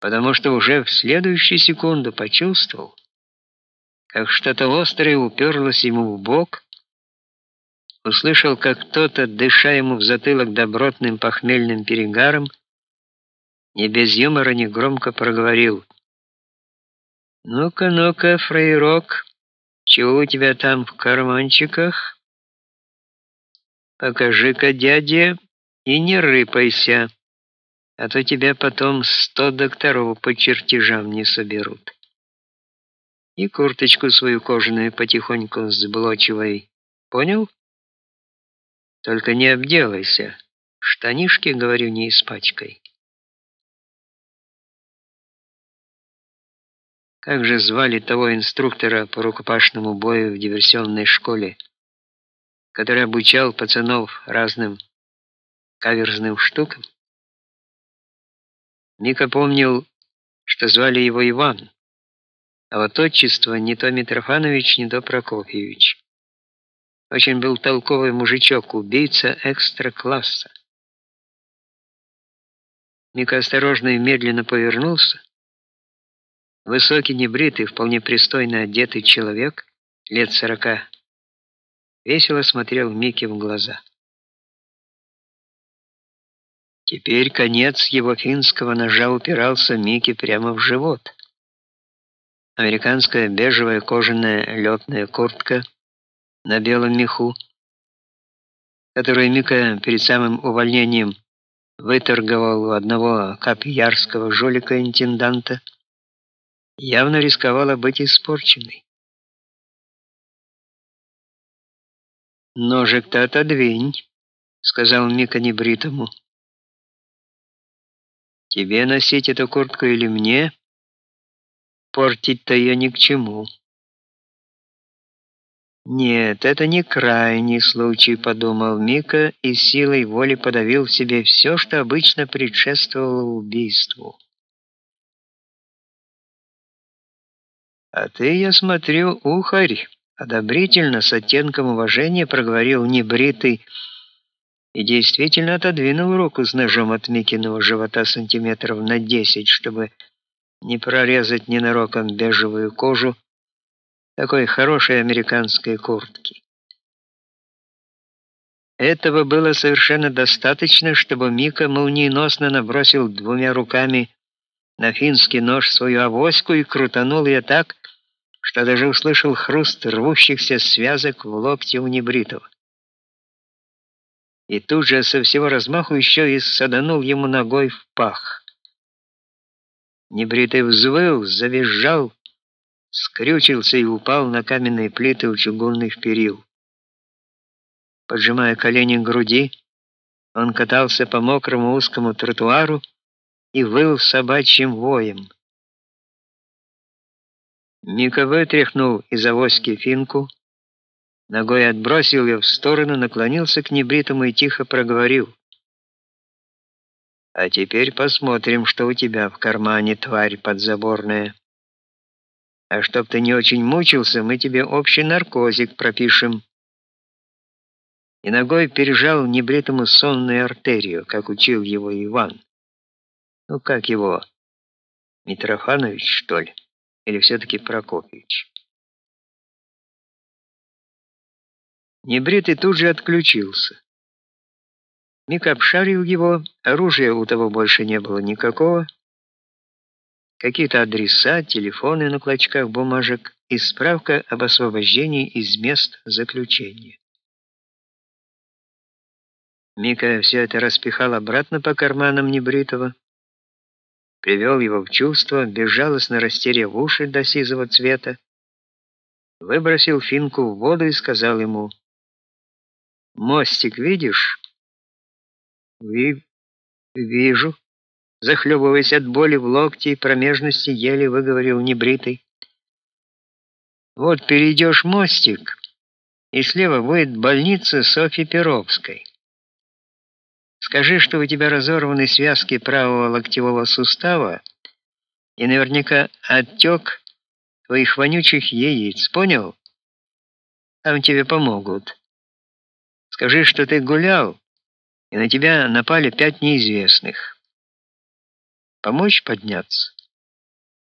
потому что уже в следующую секунду почувствовал, как что-то острое уперлось ему в бок, услышал, как кто-то, дыша ему в затылок добротным похмельным перегаром, не без юмора негромко проговорил: "Ну-ка, ну-ка, фрейрок, чего у тебя там в карманчиках? Покажи-ка дяде и не рыпайся, а то тебя потом сто докторов по чертежам не соберут. И курточку свою кожаную потихоньку сблочивай. Понял? Только не обделайся. Штанишки, говорю, не испачкай. Как же звали того инструктора по рукопашному бою в диверсионной школе, который обучал пацанов разным каверзным штукам? Мика помнил, что звали его Иван, а вот отчество не то Митрофанович, не то Прокофьевич. Очень был толковый мужичок, убийца экстра-класса. Мика осторожно и медленно повернулся Высокий, небритый, вполне пристойно одетый человек, лет сорока, весело смотрел Микки в глаза. Теперь конец его финского ножа упирался Микки прямо в живот. Американская бежевая кожаная летная куртка на белом меху, которую Мика перед самым увольнением выторговал у одного капьярского жулика-интенданта, явно рисковала быть испорченной. «Ножик-то отодвинь», — сказал Мика небритому. «Тебе носить эту куртку или мне? Портить-то ее ни к чему». «Нет, это не крайний случай», — подумал Мика и силой воли подавил в себе все, что обычно предшествовало убийству. А ты, я смотрю, ухарь, одобрительно с оттенком уважения проговорил небритый и действительно отодвинул руку с ножом от Микиного живота сантиметров на десять, чтобы не прорезать ненароком бежевую кожу такой хорошей американской куртки. Этого было совершенно достаточно, чтобы Мика молниеносно набросил двумя руками на финский нож свою авоську и крутанул ее так, что даже услышал хруст рвущихся связок в локте у небритого. И тут же со всего размаху еще и саданул ему ногой в пах. Небритый взвыл, завизжал, скрючился и упал на каменные плиты у чугунных перил. Поджимая колени к груди, он катался по мокрому узкому тротуару и выл собачьим воем. Мика вытряхнул из авоськи финку, ногой отбросил ее в сторону, наклонился к небритому и тихо проговорил: "А теперь посмотрим, что у тебя в кармане, тварь подзаборная. А чтоб ты не очень мучился, мы тебе общий наркотик пропишем". И ногой пережал небритому сонную артерию, как учил его Иван. Ну как его? Митрофанович, что ли? Или все-таки Прокофьевич? Небритый тут же отключился. Мик обшарил его, оружия у того больше не было никакого. Какие-то адреса, телефоны на клочках бумажек и справка об освобождении из мест заключения. Мика все это распихал обратно по карманам небритого привел его в чувство, безжалостно растерев уши до сизого цвета, выбросил финку в воду и сказал ему: "Мостик видишь?" "Ви вижу", захлебываясь от боли в локте и промежности, еле выговорил небритый. "Вот перейдешь мостик, и слева будет больница Софьи Перовской. Скажи, что у тебя разорваны связки правого локтевого сустава и наверняка отек твоих вонючих яиц, понял? Там тебе помогут. Скажи, что ты гулял, и на тебя напали пять неизвестных. Помочь подняться?